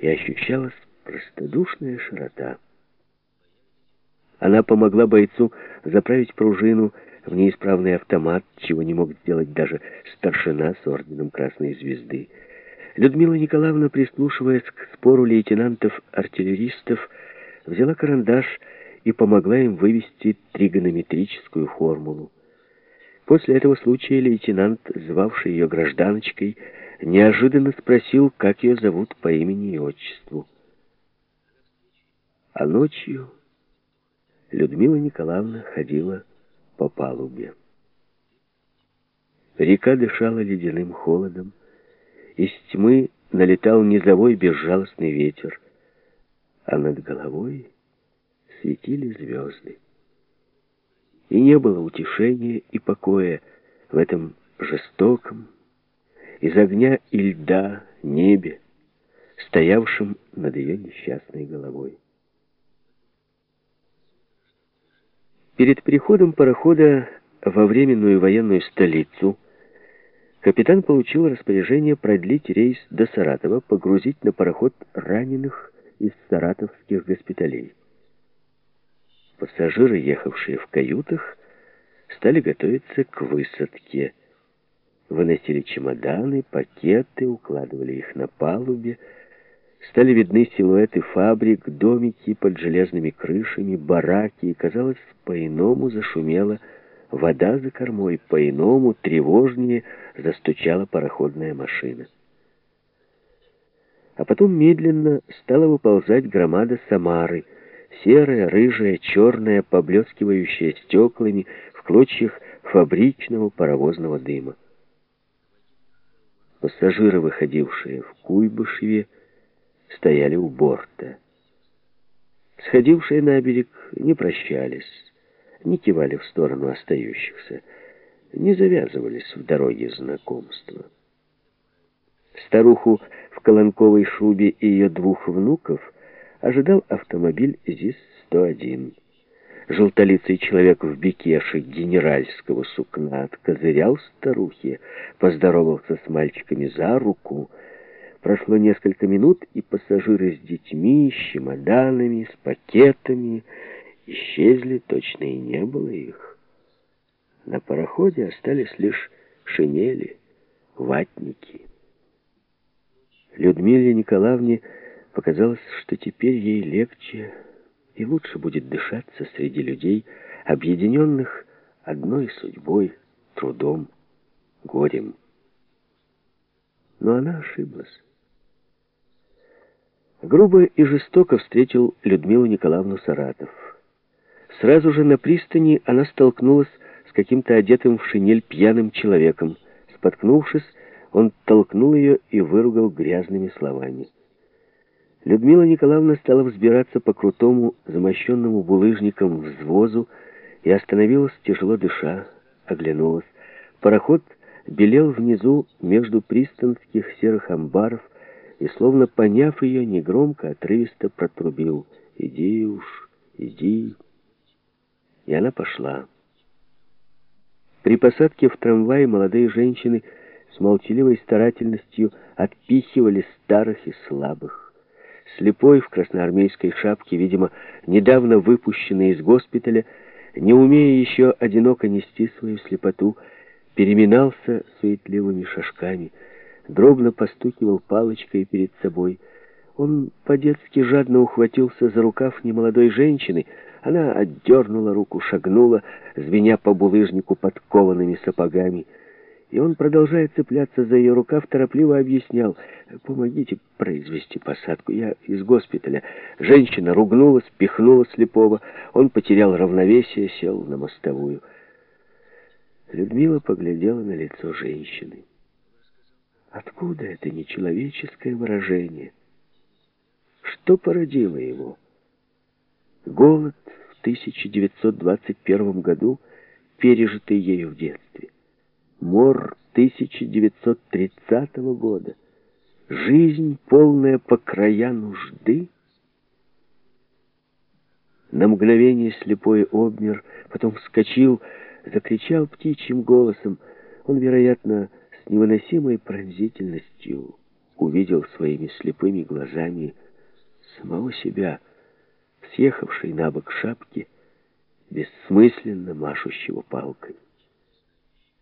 и ощущалась простодушная широта. Она помогла бойцу заправить пружину в неисправный автомат, чего не мог сделать даже старшина с орденом Красной Звезды. Людмила Николаевна, прислушиваясь к спору лейтенантов-артиллеристов, взяла карандаш и помогла им вывести тригонометрическую формулу. После этого случая лейтенант, звавший ее гражданочкой, неожиданно спросил, как ее зовут по имени и отчеству. А ночью Людмила Николаевна ходила по палубе. Река дышала ледяным холодом, из тьмы налетал низовой безжалостный ветер, а над головой светили звезды. И не было утешения и покоя в этом жестоком, из огня и льда небе, стоявшем над ее несчастной головой. Перед приходом парохода во временную военную столицу капитан получил распоряжение продлить рейс до Саратова, погрузить на пароход раненых из саратовских госпиталей. Пассажиры, ехавшие в каютах, стали готовиться к высадке. Выносили чемоданы, пакеты, укладывали их на палубе. Стали видны силуэты фабрик, домики под железными крышами, бараки, и, казалось, по-иному зашумела вода за кормой, по-иному, тревожнее застучала пароходная машина. А потом медленно стала выползать громада Самары — серая, рыжая, черная, поблескивающая стеклами в клочьях фабричного паровозного дыма. Пассажиры, выходившие в Куйбышеве, стояли у борта. Сходившие на берег не прощались, не кивали в сторону остающихся, не завязывались в дороге знакомства. Старуху в колонковой шубе и ее двух внуков — ожидал автомобиль ЗИС-101. Желтолицый человек в бикеше генеральского сукна откозырял старухе, поздоровался с мальчиками за руку. Прошло несколько минут, и пассажиры с детьми, с чемоданами, с пакетами исчезли, точно и не было их. На пароходе остались лишь шинели, ватники. Людмиле Николаевне Показалось, что теперь ей легче и лучше будет дышаться среди людей, объединенных одной судьбой, трудом, горем. Но она ошиблась. Грубо и жестоко встретил Людмилу Николаевну Саратов. Сразу же на пристани она столкнулась с каким-то одетым в шинель пьяным человеком. Споткнувшись, он толкнул ее и выругал грязными словами. Людмила Николаевна стала взбираться по крутому, замощенному булыжником взвозу и остановилась, тяжело дыша, оглянулась. Пароход белел внизу между пристанских серых амбаров и, словно поняв ее, негромко, отрывисто протрубил «Иди уж, иди». И она пошла. При посадке в трамвае молодые женщины с молчаливой старательностью отпихивали старых и слабых. Слепой в красноармейской шапке, видимо, недавно выпущенный из госпиталя, не умея еще одиноко нести свою слепоту, переминался суетливыми шажками, дробно постукивал палочкой перед собой. Он по-детски жадно ухватился за рукав немолодой женщины, она отдернула руку, шагнула, звеня по булыжнику подкованными сапогами — и он, продолжая цепляться за ее рукав, торопливо объяснял. «Помогите произвести посадку. Я из госпиталя». Женщина ругнулась, пихнула слепого. Он потерял равновесие, сел на мостовую. Людмила поглядела на лицо женщины. Откуда это нечеловеческое выражение? Что породило его? Голод в 1921 году, пережитый ею в детстве мор 1930 года, жизнь, полная по края нужды. На мгновение слепой обмер, потом вскочил, закричал птичьим голосом. Он, вероятно, с невыносимой пронзительностью увидел своими слепыми глазами самого себя, съехавшей на бок шапки, бессмысленно машущего палкой.